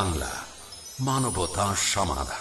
বাংলা মানবতা সমাধান।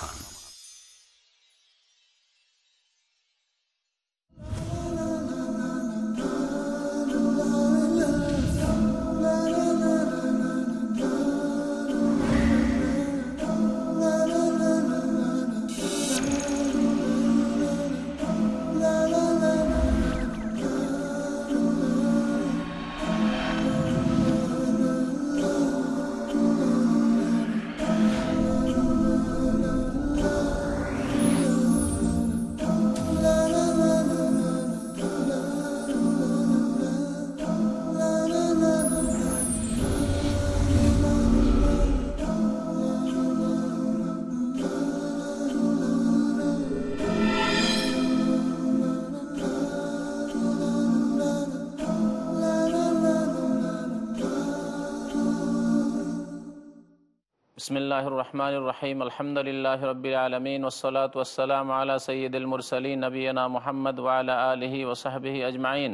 রহমান রহিম আলহামদুলিল্লাহ রবিল আলমিন ওসলাত ওসালাম আলা সঈদুল মুরসলিন নবীনা মোহাম্মদ ওয়ালা আলহি ওসাহবিহি আজমাইন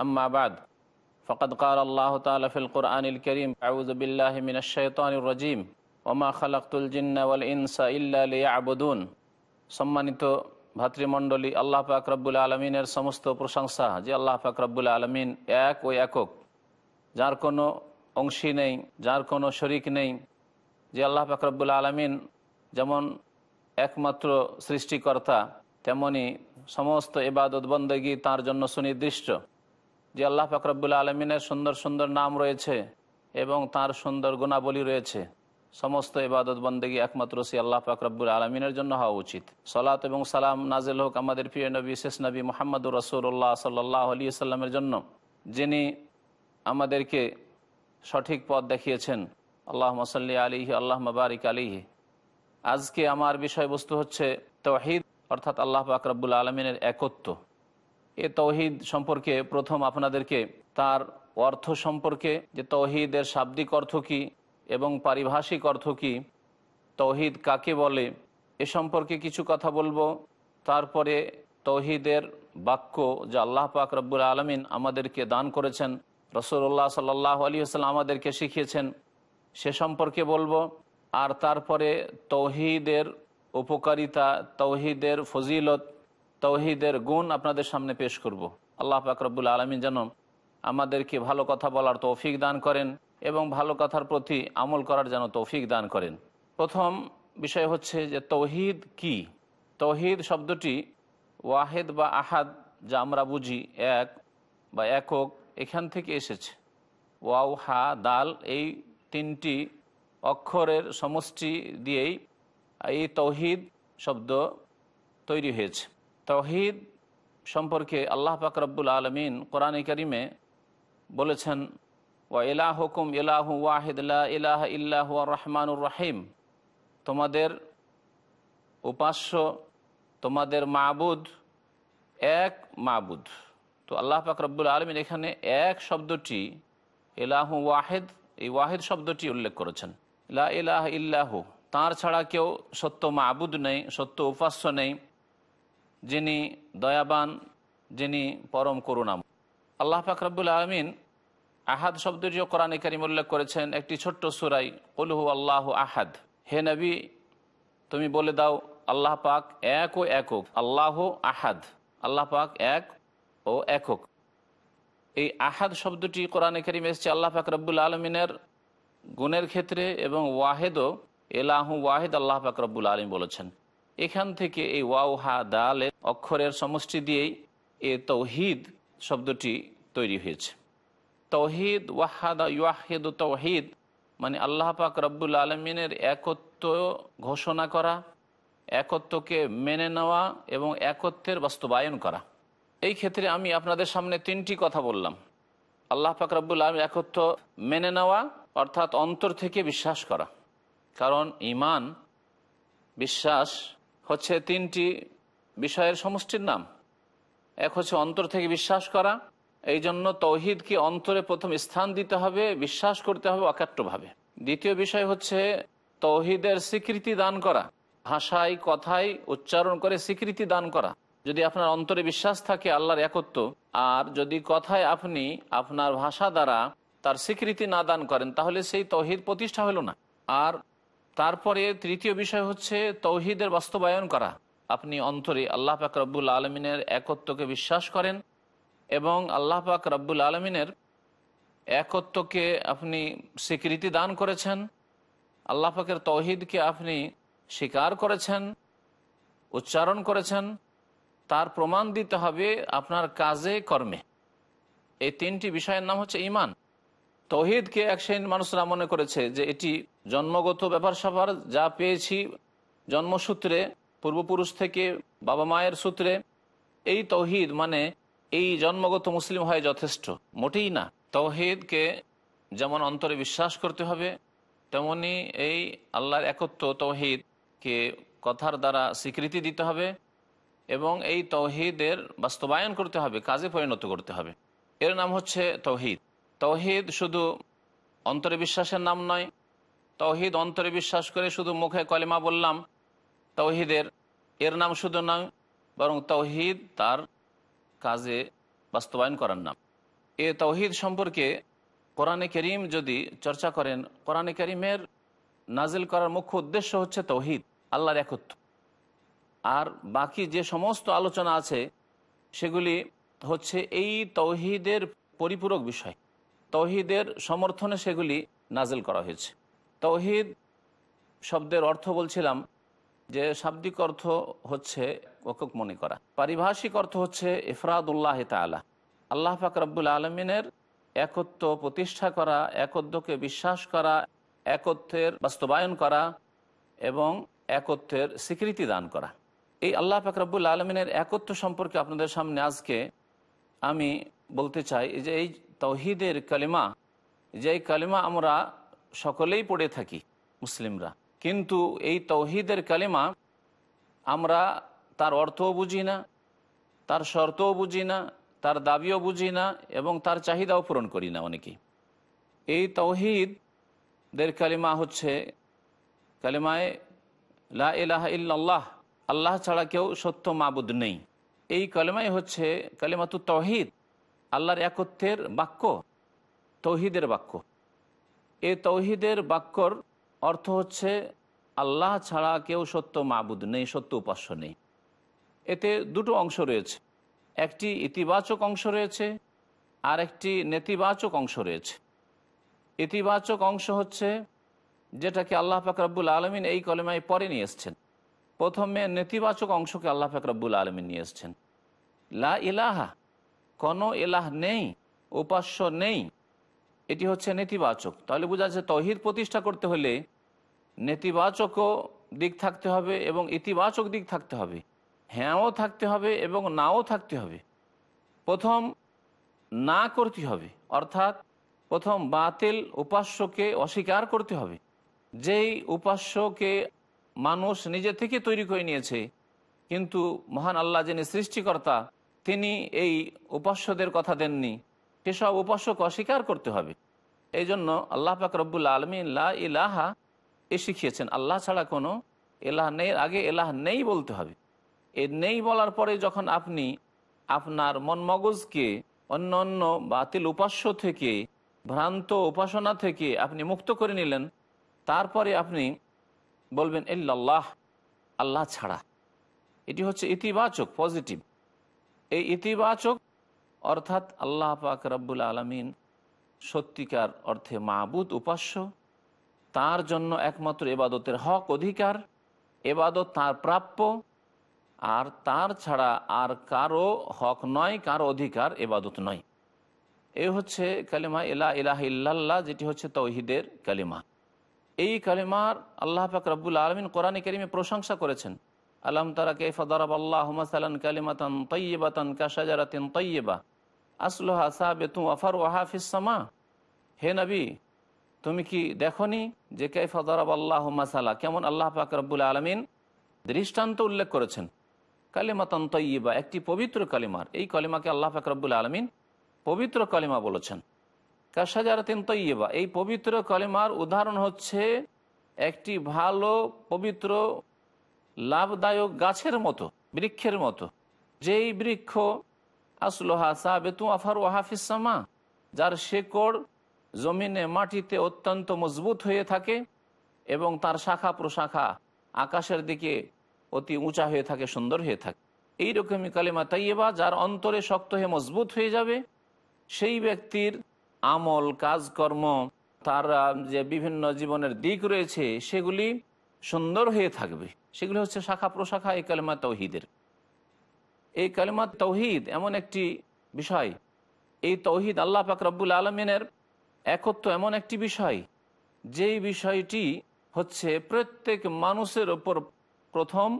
আম্মাবাদ ফকদ কাল আল্লাহ তালা ফিল কুরআন করিম আউজবিল্লাহ মিন শৈতান রজিম ওমা খালাকুল জিন্না ওয়াল ইনসা ইল্লা লিয়াবুদুন সম্মানিত ভাতৃমণ্ডলী, আল্লাহ পাক আলমিনের সমস্ত প্রশংসা যে আল্লাহ পাক আলমিন এক ও একক। যার কোনো অংশী নেই, যার কোনো শরিক নেই যে আল্লাহ ফাকরবুল আলমিন যেমন একমাত্র সৃষ্টিকর্তা, তেমনি সমস্ত এবাদত বন্দগী তার জন্য সুনির্দিষ্ট। যে আল্লাহ ফাকরবুল আলমিনের সুন্দর সুন্দর নাম রয়েছে এবং তার সুন্দর গুণাবলী রয়েছে, সমস্ত ইবাদত বন্দেগী একমাত্র সে আল্লাহ ফাকরবুল আলমিনের জন্য হওয়া উচিত। সলাত এবং সালাম নাজিল হোক আমাদের প্রিয় নবী, শেষ নবী মোহাম্মদুর রসুল্লাহ সাল্লাহ আলী সাল্লামের জন্য, যিনি আমাদেরকে সঠিক পথ দেখিয়েছেন। আল্লাহ মসল্লি আলিহি আল্লাহ মবারিক আলিহি আজকে আমার বিষয়বস্তু হচ্ছে তৌহিদ, অর্থাৎ আল্লাহ আকরাবুল আলমিনের একত্ব। এ তৌহিদ সম্পর্কে প্রথম আপনাদেরকে তার অর্থ সম্পর্কে যে তৌহিদের শাব্দিক অর্থ কী এবং পারিভাষিক অর্থ কী, তৌহিদ কাকে বলে, এ সম্পর্কে কিছু কথা বলব। তারপরে তৌহিদের বাক্য যা আল্লাহ পাক রব্বুল আলমিন আমাদেরকে দান করেছেন রসুল্লাহ সাল্লাহ আলী আমাদেরকে শিখিয়েছেন সে সম্পর্কে বলব। আর তারপরে তৌহিদের উপকারিতা, তৌহিদের ফজিলত, তৌহিদের গুণ আপনাদের সামনে পেশ করব। আল্লাহ পাকরবুল আলমিন যেন আমাদেরকে ভালো কথা বলার তৌফিক দান করেন এবং ভালো কথার প্রতি আমল করার যেন তৌফিক দান করেন। প্রথম বিষয় হচ্ছে যে তৌহিদ কি? তৌহিদ শব্দটি ওয়াহেদ বা আহাদ যা আমরা বুঝি এক বা একক এখান থেকে এসেছে। ওয়াও, হা, দাল এই তিনটি অক্ষরের সমষ্টি দিয়েই এই তৌহিদ শব্দ তৈরি হয়েছে। তৌহিদ সম্পর্কে আল্লাহ পাক রব্বুল আলমিন কোরআন করিমে বলেছেন, ওয়া ইলাহ হুকুম ইলাহু ওয়াহিদুল্লাহ ইলাহ ইল্লাহ রহমানুর রাহিম। তোমাদের উপাস্য, তোমাদের মাবুদ এক মাবুদ। তো আল্লাহ পাক রব্বুল আলমিন এখানে এক শব্দটি এলাহু ওয়াহেদ এই ওয়াহেদ শব্দটি উল্লেখ করেছেন। লা ইলাহ ইল্লাহু, তাঁর ছাড়া কেউ সত্য মাবুদ নেই, সত্য উপাস্য নেই, যিনি দয়াবান, যিনি পরম করুণাম আল্লাহ ফাকরাবুল আলমিন আহাদ শব্দটিও কোরআনে কারিম উল্লেখ করেছেন, একটি ছোট্ট সুরাই কলহু আল্লাহ আহাদ। হে নবী, তুমি বলে দাও, আল্লাহ পাক এক ও একক, আল্লাহ আহাদ। আল্লাহ পাক এক ও একক। এই আহাদ শব্দটি কোরআনে করিম এসছে, আল্লাহ পাক রব্বুল আলমিনের গুণের ক্ষেত্রে এবং ওয়াহেদও এলাহু ওয়াহেদ আল্লাহ পাক রব্বুল আলম বলেছেন। এখান থেকে এই ওয়াউ, হা দালের অক্ষরের সমষ্টি দিয়েই এ তৌহিদ শব্দটি তৈরি হয়েছে। তৌহিদ ওয়াহাদ ওয়াহেদ তৌহিদ মানে আল্লাহ পাক রব্বুল আলমিনের একত্ব ঘোষণা করা, একত্বকে মেনে নেওয়া এবং একত্বের বাস্তবায়ন করা। এই ক্ষেত্রে আমি আপনাদের সামনে তিনটি কথা বললাম। আল্লাহ পাক রব্বুল আলম একত্র মেনে নেওয়া, অর্থাৎ অন্তর থেকে বিশ্বাস করা। কারণ ইমান বিশ্বাস হচ্ছে তিনটি বিষয়ের সমষ্টির নাম। এক হচ্ছে অন্তর থেকে বিশ্বাস করা এই জন্য তৌহিদকে অন্তরে প্রথম স্থান দিতে হবে, বিশ্বাস করতে হবে অকাট্যভাবে। দ্বিতীয় বিষয় হচ্ছে তৌহিদের স্বীকৃতি দান করা, ভাষায়, কথায় উচ্চারণ করে স্বীকৃতি দান করা। যদি আপনার অন্তরে বিশ্বাস থাকে আল্লাহর একত্ব, আর যদি কথায় আপনি আপনার ভাষা দ্বারা তার স্বীকৃতি না দান করেন, তাহলে সেই তহিদ প্রতিষ্ঠা হলো না। আর তারপরে তৃতীয় বিষয় হচ্ছে তৌহিদের বাস্তবায়ন করা। আপনি অন্তরে আল্লাহ পাক রব্বুল আলমিনের একত্বকে বিশ্বাস করেন এবং আল্লাহ পাক রব্বুল আলমিনের একত্বকে আপনি স্বীকৃতি দান করেছেন। আল্লাহ পাকের তৌহিদকে আপনি স্বীকার করেছেন, উচ্চারণ করেছেন। তার প্রমাণ দিতে হবে আপনার কাজে, কর্মে। এই তিনটি বিষয়ের নাম হচ্ছে ইমান তহিদকে এক শ্রেণির মানুষরা মনে করেছে যে এটি জন্মগত ব্যাপার স্যাপার, যা পেয়েছি জন্মসূত্রে, পূর্বপুরুষ থেকে বাবা মায়ের সূত্রে। এই তৌহিদ মানে এই জন্মগত মুসলিম হয় যথেষ্ট, মোটেই না। তৌহিদকে যেমন অন্তরে বিশ্বাস করতে হবে, তেমনি এই আল্লাহর একত্র তৌহিদকে কথার দ্বারা স্বীকৃতি দিতে হবে। এবং এই তৌহিদের বাস্তবায়ন করতে হবে, কাজে পরিণত করতে হবে। এর নাম হচ্ছে তৌহিদ। তৌহিদ শুধু অন্তরে বিশ্বাসের নাম নয়, তৌহিদ অন্তরে বিশ্বাস করে শুধু মুখে কলেমা বললাম, তৌহিদের এর নাম শুধু নয়, বরং তৌহিদ তার কাজে বাস্তবায়ন করার নাম। এ তৌহিদ সম্পর্কে কোরআনে করিম যদি চর্চা করেন, কোরআনে করিমের নাজিল করার মুখ্য উদ্দেশ্য হচ্ছে তৌহিদ, আল্লাহর একত্র আর বাকি যে সমস্ত আলোচনা আছে, সেগুলি হচ্ছে এই তৌহিদের পরিপূরক বিষয়। তৌহিদের সমর্থনে সেগুলি নাজেল করা হয়েছে। তৌহিদ শব্দের অর্থ বলছিলাম যে শাব্দিক অর্থ হচ্ছে একক মনে করা। পারিভাষিক অর্থ হচ্ছে ইফরাদুল্লাহ তালা আল্লাহ পাক রব্বুল আলমিনের একত্ব প্রতিষ্ঠা করা, একত্বকে বিশ্বাস করা, একত্বের বাস্তবায়ন করা এবং একত্বের স্বীকৃতি দান করা। এই আল্লাহ পাক রব্বুল আলমিনের একত্ব সম্পর্কে আপনাদের সামনে আজকে আমি বলতে চাই যে এই তৌহিদের কালিমা যে এই কালিমা আমরা সকলেই পড়ে থাকি, মুসলিমরা। কিন্তু এই তৌহিদের কালিমা আমরা তার অর্থও বুঝি না, তার শর্তও বুঝি না, তার দাবিও বুঝি না এবং তার চাহিদাও পূরণ করি না অনেকেই। এই তৌহিদের কালিমা হচ্ছে কালিমায় লা আল্লাহ ছাড়া কেউ সত্য মাবুদ নেই। এই কলেমাই হচ্ছে কালিমাতু তহিদ আল্লাহর একত্বের বাক্য, তৌহিদের বাক্য। এই তৌহিদের বাক্যর অর্থ হচ্ছে, আল্লাহ ছাড়া কেউ সত্য মাবুদ নেই, সত্য উপাস্য নেই। এতে দুটো অংশ রয়েছে। একটি ইতিবাচক অংশ রয়েছে আর একটি নেতিবাচক অংশ রয়েছে। ইতিবাচক অংশ হচ্ছে, যেটাকে আল্লাহ ফাকরাবুল আলমিন এই কলেমায় পরে নিয়ে এসছেন। প্রথমে নেতিবাচক অংশকে আল্লাহ ফাকরাবুল আলমিন নিয়ে এসছেন। লা ইলাহা, কোনো এলাহ নেই, উপাস্য নেই। এটি হচ্ছে নেতিবাচক। তাহলে বোঝা যাচ্ছে তহিদ প্রতিষ্ঠা করতে হলে নেতিবাচকও দিক থাকতে হবে এবং ইতিবাচক দিক থাকতে হবে। হ্যাঁও থাকতে হবে এবং নাও থাকতে হবে। প্রথম না করতে হবে, অর্থাৎ প্রথম বাতিল উপাস্যকে অস্বীকার করতে হবে। যেই উপাস্যকে মানুষ নিজে থেকে তৈরি করে নিয়েছে। কিন্তু মহান আল্লাহ যিনি সৃষ্টিকর্তা, তিনি এই উপাস্যদের কথা দেননি। সেসব উপাস্যকে অস্বীকার করতে হবে। এই জন্য আল্লাহ পাক রব্বুল আলমী লা ইলাহা এ শিখিয়েছেন, আল্লাহ ছাড়া কোনো এলাহ নেই আগে এলাহ নেই বলতে হবে। এ নেই বলার পরে যখন আপনি আপনার মন মগজকে অন্য অন্য বাতিল উপাস্য থেকে, ভ্রান্ত উপাসনা থেকে আপনি মুক্ত করে নিলেন, তারপরে আপনি বলবেন, ইল্লাল্লাহ, আল্লাহ ছাড়া। এটি হচ্ছে ইতিবাচক, পজিটিভ। এই ইতিবাচক অর্থাৎ আল্লাহ পাক রব্বুল আলমিন সত্যিকার অর্থে মাহবুদ উপাস্য। তার জন্য একমাত্র এবাদতের হক, অধিকার। এবাদত তার প্রাপ্য। আর তার ছাড়া আর কারও হক নয়, কারও অধিকার এবাদত নয়। এ হচ্ছে কালিমা, ইলা ইলাহ ইল্লাল্লাহ যেটি হচ্ছে তৌহিদের কালিমা। এই কালিমার আল্লাহ পাক রব্বুল আলমিন কোরআন করিমে প্রশংসা করেছেন। আলম তারা কেফা দরাব আল্লাহ মাসালান কালিমাতান তৈবাতান তৈবা আসলোহা সাবেতু আফার ওয়াহাফিসামা হে নবী, তুমি কি দেখনি যে কেফা দরাব আল্লাহ মাসালা? কেমন আল্লাহ পাক রব্বুল আলমিন দৃষ্টান্ত উল্লেখ করেছেন। কালিমাতান তৈবা একটি পবিত্র কালিমার। এই কালিমাকে আল্লাহ পাক রব্বুল আলমিন পবিত্র কালিমা বলেছেন। কাশাজারাতিন তৈবা এই পবিত্র কালিমার উদাহরণ হচ্ছে একটি ভালো, পবিত্র, লাভদায়ক গাছের মতো, বৃক্ষের মতো। যেই বৃক্ষ, আসলোহা সাবেতু আফার ওয়াহাফিসামা যার শেকড় জমিনে মাটিতে অত্যন্ত মজবুত হয়ে থাকে এবং তার শাখা প্রশাখা আকাশের দিকে অতি উঁচা হয়ে থাকে, সুন্দর হয়ে থাকে। এইরকমই কালিমা তাইয়েবা যার অন্তরে শক্ত হয়ে মজবুত হয়ে যাবে। সেই ব্যক্তির আমল, কাজকর্ম, তার যে বিভিন্ন জীবনের দিক রয়েছে, সেগুলি সুন্দর হয়ে থাকবে। সেগুলি হচ্ছে শাখা প্রশাখা, এই কালিমা তৌহিদের। এই কালিমা তৌহিদ এমন একটি বিষয়। এই তৌহিদ আল্লাহ পাক রব্বুল আলমিনের একত্ব এমন একটি বিষয়। যেই বিষয়টি হচ্ছে প্রত্যেক মানুষের ওপর প্রথম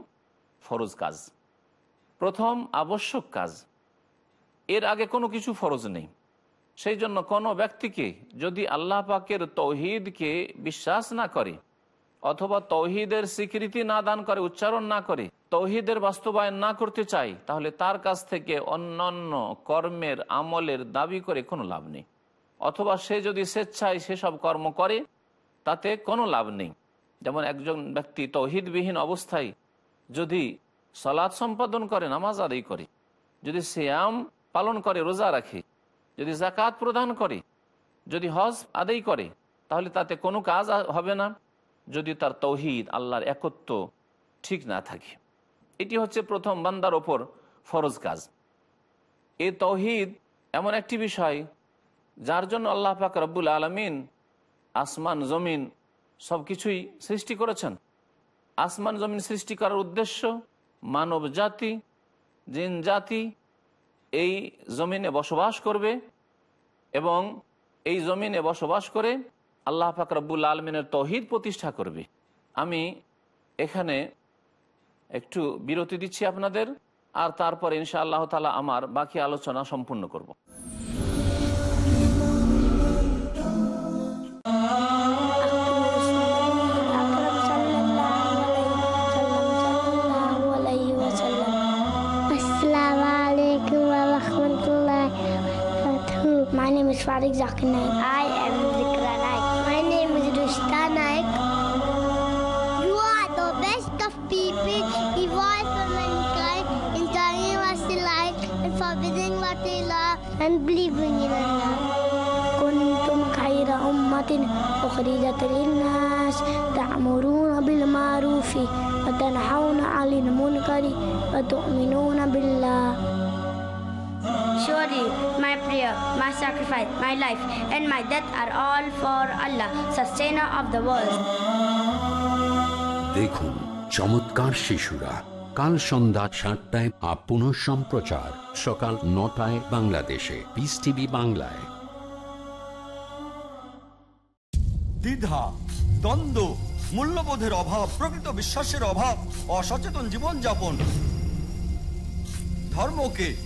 ফরজ কাজ, প্রথম আবশ্যক কাজ। এর আগে কোনো কিছু ফরজ নেই। সেই জন্য কোনো ব্যক্তিকে যদি আল্লাহ পাকের তৌহিদকে বিশ্বাস না করে, অথবা তৌহিদের স্বীকৃতি না দান করে, উচ্চারণ না করে, তৌহিদের বাস্তবায়ন না করতে চাই তাহলে তার কাছ থেকে অন্যান্য কর্মের আমলের দাবি করে কোনো লাভ নেই। অথবা সে যদি স্বেচ্ছায় সেসব কর্ম করে, তাতে কোনো লাভ নেই। যেমন একজন ব্যক্তি তৌহিদবিহীন অবস্থায় যদি সলাদ সম্পাদন করে, নামাজ আদায় করে, যদি শ্যাম পালন করে, রোজা রাখে যদি জাকাত প্রদান করে, যদি হজ আদায় করে, তাহলে তাতে কোনো কাজ হবে না। যদি তার তৌহিদ আল্লাহর একত্ব ঠিক না থাকে। এটি হচ্ছে প্রথম বান্দার ওপর ফরজ কাজ। এই তৌহিদ এমন একটি বিষয় যার জন্য আল্লাহ পাক রব্বুল আলমিন আসমান, জমিন সব কিছুই সৃষ্টি করেছেন। আসমান, জমিন সৃষ্টি করার উদ্দেশ্য মানব জাতি জিন জাতি এই জমিনে বসবাস করবে এবং এই জমিনে বসবাস করে আল্লাহ পাক রব্বুল আলমিনের তহিদ প্রতিষ্ঠা করবে। আমি এখানে একটু বিরতি দিচ্ছি আপনাদের, আর তারপর ইনশা আল্লাহ তালা আমার বাকি আলোচনা সম্পূর্ণ করব। My name is Farid Zakir Naik. I am Zikra Naik. My name is Rushta Naik. You are the best of people, evolved for mankind, in telling us the light and forbidding what they love and believing in Allah. كنتم خير أمة أخرجت للناس تأمرون بالمعروف وتنحون عن المنكر وتؤمنون بالله Surely my prayer, my sacrifice, my life, and my death are all for Allah, sustainer of the world. দেখুন চমৎকার শিশুরা। কাল সন্ধ্যা সাতটায় up পুনঃ সম্প্রচার। সকাল নটায় বাংলাদেশে। পিস টিভি বাংলায়। দ্বিধা দ্বন্দ্ব মূল্যবোধের অভাব প্রকৃত বিশ্বাসের অভাব অসচেতন জীবনযাপন। ধর্মকে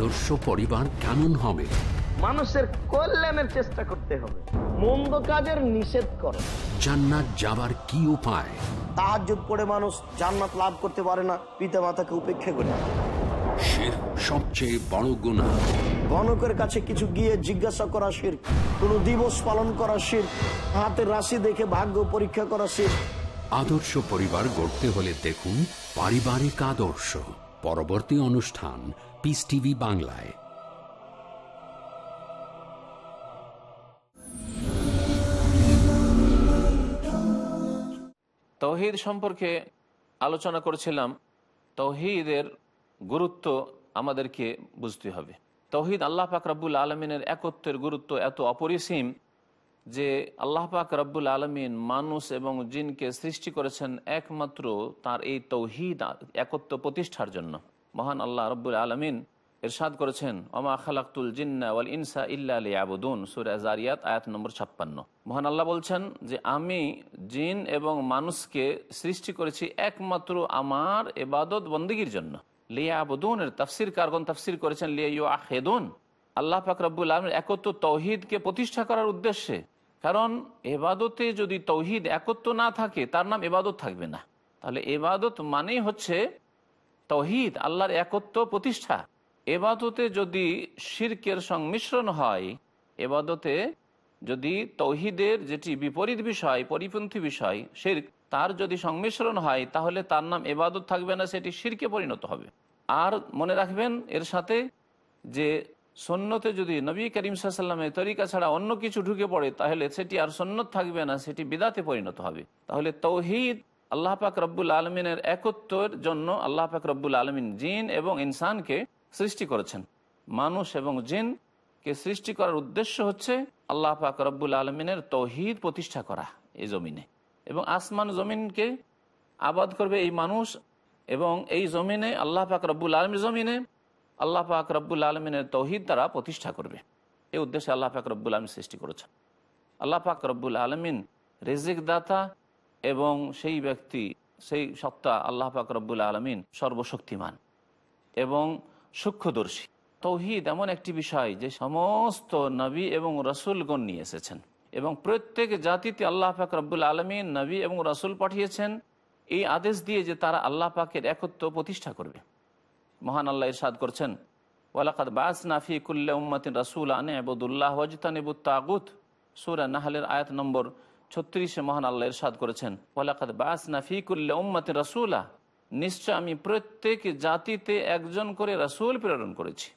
আদর্শ পরিবার কেমন হবে? মানুষের কল্যাণের চেষ্টা করতে হবে। মন্দ কাজের নিষেধ করো। জান্নাত যাবার কি উপায়? তাহাজ্জুদ পড়ে মানুষ জান্নাত লাভ করতে পারে না পিতা মাতাকে উপেক্ষা করে। শির সবচেয়ে বড় গুণা গণকের কাছে কিছু গিয়ে জিজ্ঞাসা করা শির কোন দিবস পালন করা শির হাতের রাশি দেখে ভাগ্য পরীক্ষা করা শির। আদর্শ পরিবার গড়তে হলে দেখুন পারিবারিক আদর্শ। পরবর্তী অনুষ্ঠান পিস টিভি বাংলায় তৌহিদ সম্পর্কে আলোচনা করেছিলাম। তৌহিদের গুরুত্ব আমাদেরকে বুঝতে হবে। তৌহিদ আল্লাহ পাক রব্বুল আলমিনের একত্বের গুরুত্ব এত অপরিসীম যে আল্লাহ পাক রব্বুল আলমিন মানুষ এবং জিনকে সৃষ্টি করেছেন একমাত্র তার এই তৌহিদ একত্ব প্রতিষ্ঠার জন্য। মহান আল্লাহ রব্বুল আলমিন এরশাদ করেছেন অমা খালাক্তুল জিন্না ওয়াল ইনসা ইল্লা আবুদুন সুরা জারিয়াত আয়াত নম্বর ছাপ্পান্ন। মহান আল্লাহ বলছেন যে, আমি জিন এবং মানুষকে সৃষ্টি করেছি একমাত্র আমার এবাদত বন্দীগীর জন্য। লিয়া আবুদুনের তাফসির কারগন তাফসির করেছেন? লিয়া ইউ আহেদুন আল্লাহ পাক রব্বুল আলমের একত্র তৌহিদকে প্রতিষ্ঠা করার উদ্দেশ্যে। কারণ এবাদতে যদি তৌহিদ একত্র না থাকে, তার নাম এবাদত থাকবে না। তাহলে এবাদত মানেই হচ্ছে তৌহিদ, আল্লাহর একত্র প্রতিষ্ঠা। এবাদতে যদি শিরকের সংমিশ্রণ হয়, এবাদতে যদি তৌহিদের যেটি বিপরীত বিষয়, পরিপন্থী বিষয়, শির্ক, তার যদি সংমিশ্রণ হয়, তাহলে তার নাম এবাদত থাকবে না, সেটি শিরকে পরিণত হবে। আর মনে রাখবেন এর সাথে যে সন্ন্যতে যদি নবী করিম সাল্লামের তরিকা ছাড়া অন্য কিছু ঢুকে পড়ে, তাহলে সেটি আর সন্ন্যত থাকবে না, সেটি বিদাতে পরিণত হবে। তাহলে তৌহিদ আল্লাহ পাক রব্বুল আলমিনের একত্রের জন্য আল্লাহ পাক রব্বুল আলমিন জিন এবং ইনসানকে সৃষ্টি করেছেন। মানুষ এবং জিনকে সৃষ্টি করার উদ্দেশ্য হচ্ছে আল্লাহ পাক রব্বুল আলমিনের তৌহিদ প্রতিষ্ঠা করা এই জমিনে। এবং আসমান জমিনকে আবাদ করবে এই মানুষ এবং এই জমিনে আল্লাহ পাক রব্বুল আলমীর জমিনে আল্লাহ পাক রব্বুল আলমিনের তৌহিদ দ্বারা প্রতিষ্ঠা করবে। এই উদ্দেশ্যে আল্লাহ পাক রব্বুল আলম সৃষ্টি করেছেন। আল্লাহ পাক রব্বুল আলমিন রেজিক দাতা এবং সেই ব্যক্তি, সেই সত্তা আল্লাহ পাক রব্বুল আলমিন সর্বশক্তিমান এবং সূক্ষ্মদর্শী। তৌহিদ এমন একটি বিষয় যে সমস্ত নবী এবং রসুলগণ নিয়ে এসেছেন এবং প্রত্যেক জাতিতে আল্লাহ পাক রব্বুল আলমিন নবী এবং রসুল পাঠিয়েছেন। এই আদেশ দিয়ে যে তারা আল্লাহ পাকের একত্র প্রতিষ্ঠা করবে। মহান আল্লাহ ইরশাদ করছেন ওয়ালাকাত বাস নাফি রাসুল আনে আবুদুল্লাহ তাগুত। সুরা নাহালের আয়াত নম্বর ছত্রিশে মহান আল্লাহ ইরশাদ করেছেন, ওয়ালাকাদ বাস নাফি কুল্লে উম্মাতিন রাসুলা নিশ্চয় আমি প্রত্যেক জাতিতে একজন করে রাসুল প্রেরণ করেছি।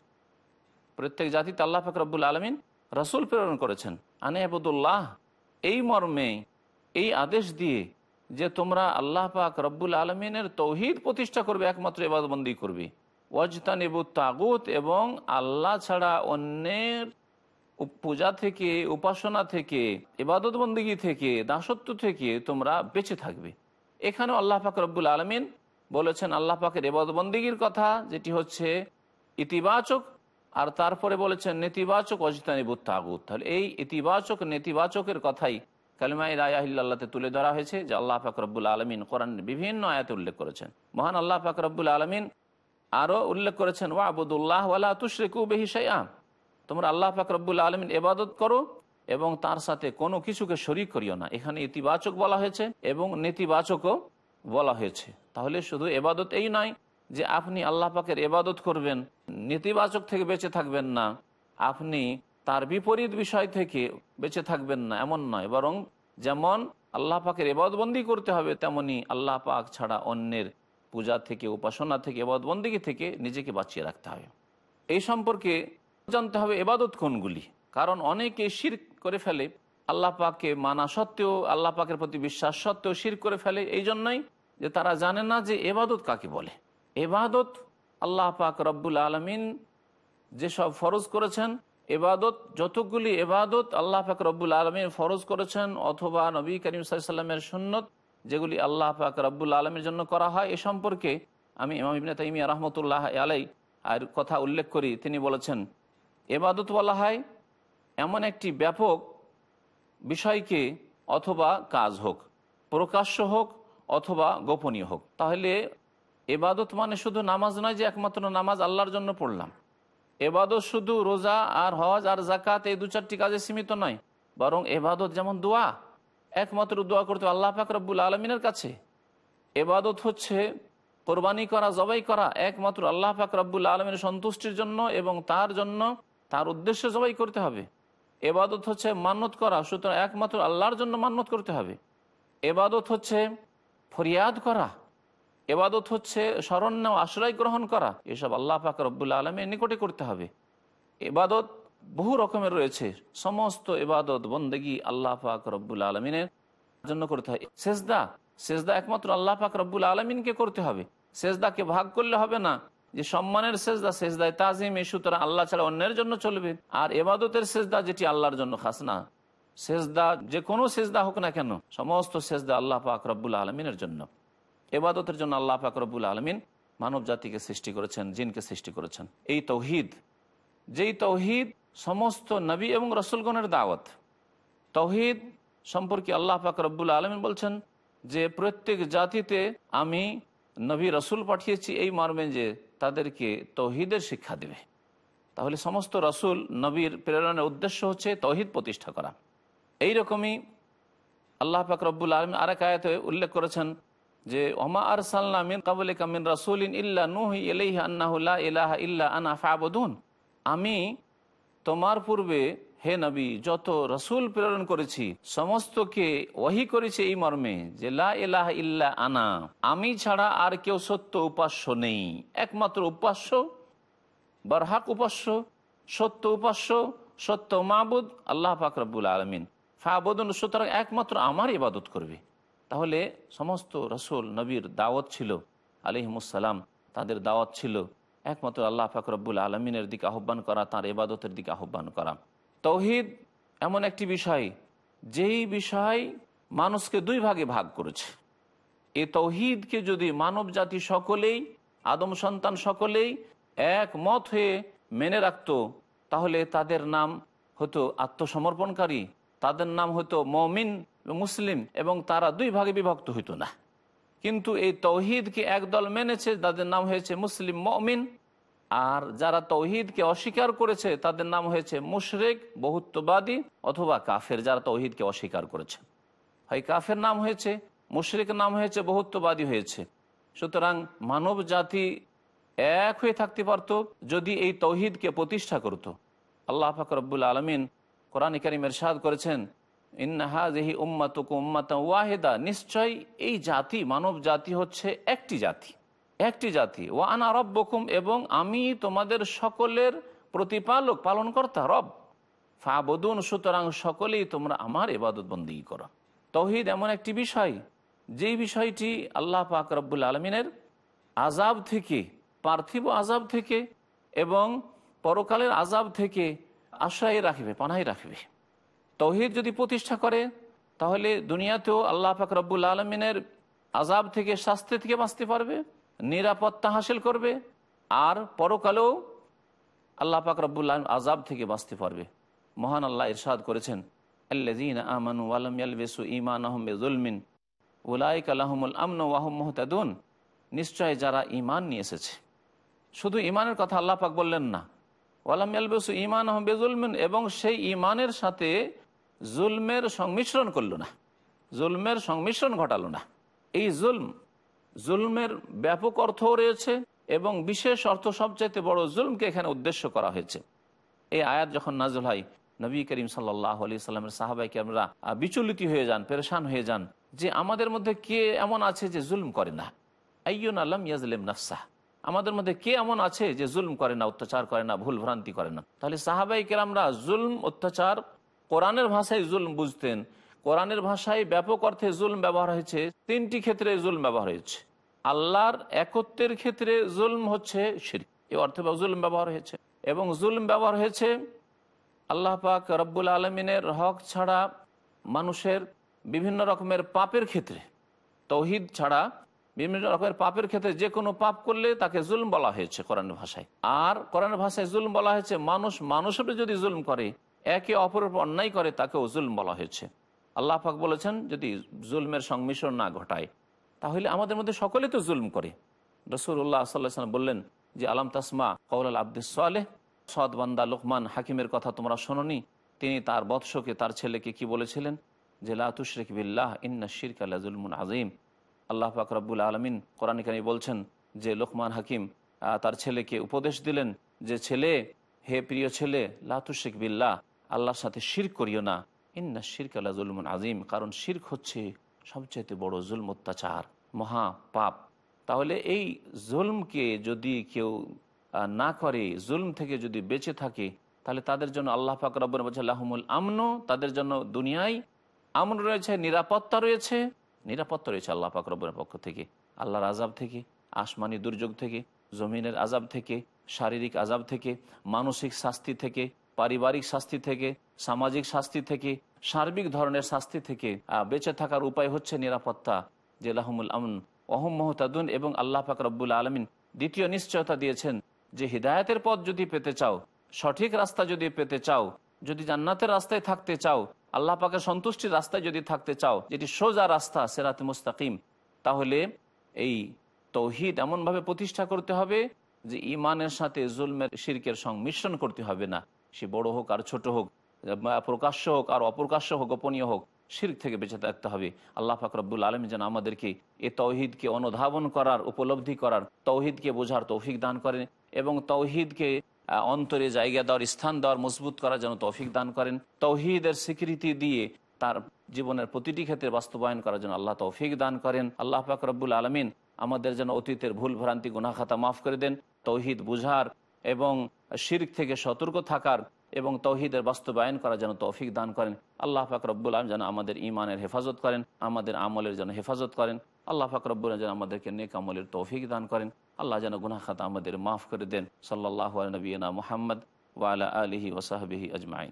প্রত্যেক জাতিতে আল্লাহ ফাকরাবুল আলমিন রাসুল প্রেরণ করেছেন। আনে আবুদুল্লাহ, এই মর্মে, এই আদেশ দিয়ে যে তোমরা আল্লাহ পাক রব্বুল আলমিনের তৌহিদ প্রতিষ্ঠা করবে, একমাত্র এবাদবন্দি করবে। ওয়াজতানিবু তাগুত এবং আল্লাহ ছাড়া অন্যের পূজা থেকে, উপাসনা থেকে ইবাদত বন্দিগি থেকে, দাসত্ব থেকে তোমরা বেঁচে থাকবে। এখানেও আল্লাহ পাক রব্বুল আলমিন বলেছেন, আল্লাহ পাকের এবাদবন্দিগির কথা, যেটি হচ্ছে ইতিবাচক, আর তারপরে বলেছেন, নেতিবাচক অজিতানিবুত তাগুত। তাহলে এই ইতিবাচক, নেতিবাচকের কথাই কালিমাই রায়াহিল্লাহতে তুলে ধরা হয়েছে, যে আল্লাহ পাক রব্বুল আলমিন কোরআন বিভিন্ন আয়াতে উল্লেখ করেছেন। মহান আল্লাহ পাক রব্বুল আলমিন আরও উল্লেখ করেছেন, ওয়া আবুদুল্লাহ ওয়ালা তুশরেকু বেহি সাইয়া তোমরা আল্লাহ পাক রব্বুল আলমিন এবাদত করো এবং তার সাথে কোনো কিছুকে শরিক করিও না। এখানে ইতিবাচক বলা হয়েছে এবং নেতিবাচকও বলা হয়েছে। তাহলে শুধু এবাদত এই নয় যে আপনি আল্লাহ পাকের এবাদত করবেন, নেতিবাচক থেকে বেঁচে থাকবেন না, আপনি তার বিপরীত বিষয় থেকে বেঁচে থাকবেন না, এমন নয়। বরং যেমন আল্লাহ পাকের এবাদবন্দি করতে হবে, তেমনি আল্লাহ পাক ছাড়া অন্যের পূজা থেকে, উপাসনা থেকে এবাদবন্দি থেকে নিজেকে বাঁচিয়ে রাখতে হবে। এই সম্পর্কে জানতে হবে এবাদত কোনগুলি? কারণ অনেকে শির করে ফেলে, আল্লাহ পাকে মানা সত্ত্বেও, আল্লাহ পাকের প্রতি বিশ্বাস সত্ত্বেও শির করে ফেলে। এই জন্যই যে তারা জানে না যে এবাদত কাকে বলে। এবাদত আল্লাহ পাক রব্বুল আলমিন যেসব ফরজ করেছেন, এবাদত যতগুলি এবাদত আল্লাহ পাক রব্বুল আলমিন ফরজ করেছেন, অথবা নবী করিম সাল্লামের সুন্নত যেগুলি আল্লাহ পাক রব্বুল আলমের জন্য করা হয়, এ সম্পর্কে আমি ইমাম ইবনে তাইমিয়া রহমতুল্লাহ আলাই আর কথা উল্লেখ করি। তিনি বলেছেন এবাদত বলা হয়, এমন একটি ব্যাপক বিষয়কে অথবা কাজ হোক, প্রকাশ্য হোক অথবা গোপনীয় হোক। তাহলে এবাদত মানে শুধু নামাজ নয় যে একমাত্র নামাজ আল্লাহর জন্য পড়লাম। এবাদত শুধু রোজা আর হজ আর জাকাত এই দু চারটি কাজে সীমিত নয়, বরং এবাদত যেমন দোয়া, একমাত্র দোয়া করতে আল্লাহ পাক রব্বুল আলমিনের কাছে। এবাদত হচ্ছে কোরবানি করা, জবাই করা একমাত্র আল্লাহ পাক রব্বুল আলমিনের সন্তুষ্টির জন্য এবং তার জন্য তার উদ্দেশ্য জবাই করতে হবে। এবাদত হচ্ছে মান্যত করা, সুতরাং একমাত্র আল্লাহর জন্য মান্যত করতে হবে। এবাদত হচ্ছে ফরিয়াদ করা, এবাদত হচ্ছে স্মরণ আশ্রয় গ্রহণ করা, এসব আল্লাহ পাক রব্বুল্লা আলমের নিকটে করতে হবে। এবাদত বহু রকমের রয়েছে, সমস্ত এবাদত বন্দেগি আল্লাহ পাক রব্বুল আলমিনের জন্য করতে হয়। সেজদা সেজদা একমাত্র আল্লাহ পাক রব্বুল আলমিনকে করতে হবে। সেজদাকে ভাগ করলে হবে না যে সম্মানের সেজদা, সেজদায় তাজিম এ সুতরাং আল্লাহ ছাড়া অন্যের জন্য চলবে। আর এবাদতের সেজদা যেটি আল্লাহর জন্য খাস না। সেজদা, যে কোনো সেজদা হোক না কেন, সমস্ত সেজদা আল্লাহ পাক রব্বুল আলমিনের জন্য। এবাদতের জন্য আল্লাহ ফাকরবুল আলমিন মানব জাতিকে সৃষ্টি করেছেন, জিনকে সৃষ্টি করেছেন। এই তৌহিদ, যেই তৌহিদ সমস্ত নবী এবং রসুলগণের দাওয়াত। তৌহিদ সম্পর্কে আল্লাহ ফাকরবুল আলমিন বলছেন যে প্রত্যেক জাতিতে আমি নবী, রসুল পাঠিয়েছি, এই মর্মে যে তাদেরকে তৌহিদের শিক্ষা দেবে। তাহলে সমস্ত রসুল নবীর প্রেরণের উদ্দেশ্য হচ্ছে তৌহিদ প্রতিষ্ঠা করা। এই রকমই আল্লাহ পাক রব্বুল আলম আরেক আয়াতে উল্লেখ করেছেন যে, ওমা আর সাল্লামিন কাবুল কামিন রাসুলিন ইল্লা নুহ ইলাইহ আন্না ইলাহা ইল্লা আনা ফাবুদুন। আমি তোমার পূর্বে হে নবী, যত রসুল প্রেরণ করেছি, সমস্তকে ওহি করেছে এই মর্মে যে লা ইলাহা ইল্লা আনা, আমি ছাড়া আর কেউ সত্য উপাস্য নেই। একমাত্র উপাস্য, বরহাক উপাস্য, সত্য উপাস্য, সত্য মাহবুদ আল্লাহ পাক রব্বুল আলমিন। ফাবুদুন, সুতরাং একমাত্র আমার ইবাদত করবে। তাহলে সমস্ত রসুল নবীর দাওয়াত ছিল আলিহিমুসালাম তাদের দাওয়াত ছিল, একমাত্র আল্লাহ পাক রব্বুল আলমিনের দিকে আহ্বান করা, তার ইবাদতের দিকে আহ্বান করা। তৌহিদ এমন একটি বিষয়, যেই বিষয় মানুষকে দুই ভাগে ভাগ করেছে। এ তৌহিদকে যদি মানব জাতি সকলেই, আদম সন্তান সকলেই একমত হয়ে মেনে রাখত, তাহলে তাদের নাম হতো আত্মসমর্পণকারী, তাদের নাম হতো মমিন, মুসলিম, এবং তারা দুই ভাগে বিভক্ত হইতো না। কিন্তু এই তৌহিদকে একদল মেনেছে, তাদের নাম হয়েছে মুসলিম মমিন আর যারা তৌহিদকে অস্বীকার করেছে, তাদের নাম হয়েছে মুশরেক, বহুত্ববাদী অথবা কাফের, যারা তৌহিদকে অস্বীকার করেছে। হয় কাফের নাম হয়েছে, মুশরিক নাম হয়েছে, বহুত্ববাদী হয়েছে। সুতরাং মানব জাতি এক হয়ে থাকতে পারত যদি এই তৌহিদকে প্রতিষ্ঠা করত। আল্লাহ ফাকরবুল আলমিন কোরআন করিম এরশাদ করেছেন ইন্নাহাজহি উম্মাতুক উম্মাতা ওয়াহেদা। নিশ্চয় এই জাতি, মানব জাতি হচ্ছে একটি জাতি। একটি জাতি। ও আনা রব্বকুম এবং আমি তোমাদের সকলের প্রতিপালক, পালনকর্তা, রব। ফাবদুন, সুতরাং সকলেই তোমরা আমার এবাদত বন্দী করো। তহিদ এমন একটি বিষয়, যেই বিষয়টি আল্লাহ পাক রব্বুল আলমিনের আজাব থেকে, পার্থিব আজাব থেকে এবং পরকালের আজাব থেকে আশ্রয় রাখবে, পানাই রাখবে। তহিদ যদি প্রতিষ্ঠা করে, তাহলে দুনিয়াতেও আল্লাহ পাক রব্বুল আলমিনের আজাব থেকে শাস্তি থেকে বাঁচতে পারবে। নিরাপত্তা হাসিল করবে, আর পরকালেও আল্লাহ পাক রব্বুল আলম আজাব থেকে বাঁচতে পারবে। মহান আল্লাহ ইরশাদ করেছেন আমানু ওয়া লাম ইয়ালবিসু ঈমানাহুম বিযুলমিন, উলাইকা লাহুমুল আমনু ওয়া হুম মুহতাদুন। নিশ্চয় যারা ঈমান নিয়ে এসেছে। শুধু ইমানের কথা আল্লাহ পাক বললেন না। ওয়ালাম বিযুলমিন এবং সেই ঈমানের সাথে জুলমের সংমিশ্রণ করল না। জুলমের সংমিশ্রণ ঘটালো না। এই জুলম জুলমের ব্যাপক অর্থও রয়েছে এবং বিশেষ অর্থ সবচাইতে বড় জুলমকে এখানে উদ্দেশ্য করা হয়েছে। এই আয়াত যখন নাজুল হয়, নবী করিম সাল্লাহ আলি সাল্লামের সাহাবাইকে আমরা বিচলিত হয়ে যান, পেরেশান হয়ে যান যে আমাদের মধ্যে কে এমন আছে যে জুলম করে না। আইয়ন আলম ইয়াজলেম নাফসাহ। আমাদের মধ্যে কে এমন আছে যে জুলম করে না, অত্যাচার করে না, ভুল ভ্রান্তি করে না। তাহলে সাহাবাই কেরামরা জুলম, অত্যাচার, কোরআনের ভাষায় জুলম বুঝতেন কোরআনের ভাষায় ব্যাপক অর্থে জুলম ব্যবহার হয়েছে, তিনটি ক্ষেত্রে জুলম ব্যবহার হয়েছে। আল্লাহর একত্বের ক্ষেত্রে জুলম হচ্ছে শির এই অর্থে জুলম ব্যবহার হয়েছে। এবং জুলম ব্যবহার হয়েছে, আল্লাহ পাক রব্বুল আলমিনের হক ছাড়া মানুষের বিভিন্ন রকমের পাপের ক্ষেত্রে, তৌহিদ ছাড়া বিভিন্ন রকমের পাপের ক্ষেত্রে যে কোনো পাপ করলে তাকে জুলম বলা হয়েছে কোরআনের ভাষায়। আর কোরআনের ভাষায় জুলম বলা হয়েছে, মানুষ মানুষের যদি জুলম করে, একে অপরের অন্যায় করে, তাকেও জুলম বলা হয়েছে। আল্লাহ পাক বলেছেন, যদি জুলমের সংমিশ্রণ না ঘটায়, তাহলে আমাদের মধ্যে সকলে তো জুলম করে। রসুল্লাহ সাল্লাম বললেন যে, আলাম তাসমা কৌল আব্দুস সালেহ সদবান্দা লোকমান হাকিমের কথা তোমরা শোনি তিনি তার বৎসকে তার ছেলেকে কি বলেছিলেন? যে লাতুশরিক বিল্লাহ, ইন্না শিরক আল্লাহ জুলমুন আজিম আল্লাহ পাক রব্বুল আলমিন কোরআনিকানি বলছেন যে, লোকমান হাকিম তার ছেলেকে উপদেশ দিলেন যে, ছেলে, হে প্রিয় ছেলে লাতুশরিক বিল্লাহ, আল্লাহর সাথে শির করিও না। ইন্না শিরক আল্লাহ জুলমুন আজিম কারণ শির্ক হচ্ছে সবচাইতে বড় জুলম অত্যাচার, মহা পাপ। তাহলে এই জুলমকে যদি কেউ না করে, জুলম থেকে যদি বেঁচে থাকে, তাহলে তাদের জন্য আল্লাহ পাক রব্বর আল্লাহমুল আমন, তাদের জন্য দুনিয়ায় আমন রয়েছে, নিরাপত্তা রয়েছে নিরাপত্তা রয়েছে আল্লাহ পাক পক্ষ থেকে। আল্লাহর আজাব থেকে, আসমানি দুর্যোগ থেকে, জমিনের আজাব থেকে, শারীরিক আজাব থেকে, মানসিক শাস্তি থেকে পারিবারিক শাস্তি থেকে, সামাজিক শাস্তি থেকে, সার্বিক ধরনের শাস্তি থেকে বেঁচে থাকার উপায় হচ্ছে নিরাপত্তা, যে লাহমুল আমন, অহম মহতাদুন এবং আল্লাহ পাক রব্বুল আলমিন দ্বিতীয় নিশ্চয়তা দিয়েছেন যে হৃদায়তের পথ যদি পেতে চাও, সঠিক রাস্তা যদি পেতে চাও, যদি জান্নাতের রাস্তায় থাকতে চাও, আল্লাহ পাকের সন্তুষ্টির রাস্তায় যদি থাকতে চাও, যেটি সোজা রাস্তা, সেরাত মুস্তাকিম, তাহলে এই তৌহিদ এমনভাবে প্রতিষ্ঠা করতে হবে যে ইমানের সাথে জুলমের, শিরকের সংমিশ্রণ করতে হবে না। সে বড় হোক আর ছোট হোক প্রকাশ্য হোক আর অপ্রকাশ্য হোক, গোপনীয় হোক, শির্ক থেকে বেঁচে থাকতে হবে। আল্লাহ ফাকরবুল আলম যেন আমাদেরকে এ তৌহিদকে অনুধাবন করার, উপলব্ধি করার, তৌহিদকে বোঝার তৌফিক দান করেন এবং তৌহিদকে অন্তরে জায়গা দেওয়ার, স্থান দেওয়ার, মজবুত করার যেন তৌফিক দান করেন। তৌহিদের স্বীকৃতি দিয়ে তার জীবনের প্রতিটি ক্ষেত্রে বাস্তবায়ন করার জন্য আল্লাহ তৌফিক দান করেন। আল্লাহ পাক আলমিন আমাদের যেন অতীতের ভুল ভ্রান্তি গুনাখাতা মাফ করে দেন। তৌহিদ বুঝার এবং শির্ক থেকে সতর্ক থাকার এবং তৌহিদের বাস্তবায়ন করার যেন তৌফিক দান করেন। আল্লাহ পাক রব্বুল আলম যেন আমাদের ইমানের হেফাজত করেন, আমাদের আমলের যেন হেফাজত করেন। আল্লাহ পাক রব্বুল যেন আমাদেরকে নেক আমলের তৌফিক দান করেন। আল্লাহ যেন গুনাখাত আমাদের মাফ করে দেন। সাল্লাহ নবীনা মোহাম্মদ ওয়ালা আলহি ওসাহাবিহি আজমাইন।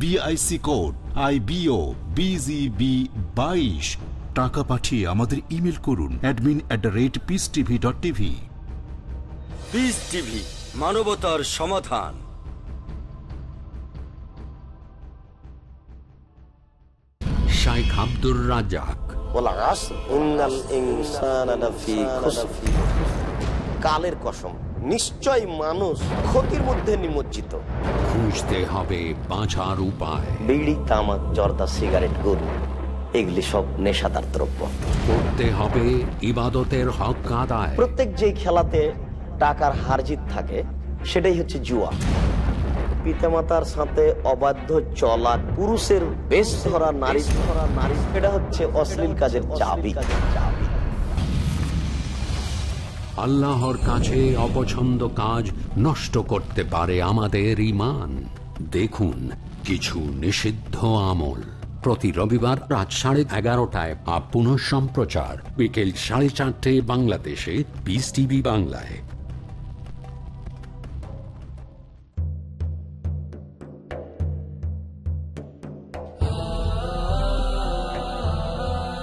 BIC code I BO BGB বাইশ। টাকা পাঠিয়ে আমাদের ইমেল করুন admin at the rate peace TV dot TV peace TV মানবতার সমাধান। শাইখ আব্দুর রাজাক কালের কসম। নিশ্চয় মানুষ ক্ষতির মধ্যে নিমজ্জিত। খুঁজতে হবে বাঁচার উপায়। বিড়ি তামাক জর্দা সিগারেট গরু এগুলি সব নেশাদার দ্রব্য। করতে হবে ইবাদতের হক আদায়। প্রত্যেক যেই খেলাতে টাকার হারজিত থাকে সেটাই হচ্ছে জুয়া। পিতামাতার সাথে অবাধ্য চলা পুরুষের বেশ ধরা নারী ধরা নারী এটা হচ্ছে অশ্লীল কাজের চাবি। আল্লাহর কাছে অপছন্দ কাজ নষ্ট করতে পারে আমাদের ইমান দেখুন, কিছু নিষিদ্ধ আমল। প্রতি রবিবার রাত সাড়ে এগারোটায় আপ পুনঃ সম্প্রচার বিকেল সাড়ে চারটে বাংলাদেশে বিস টিভি বাংলায়।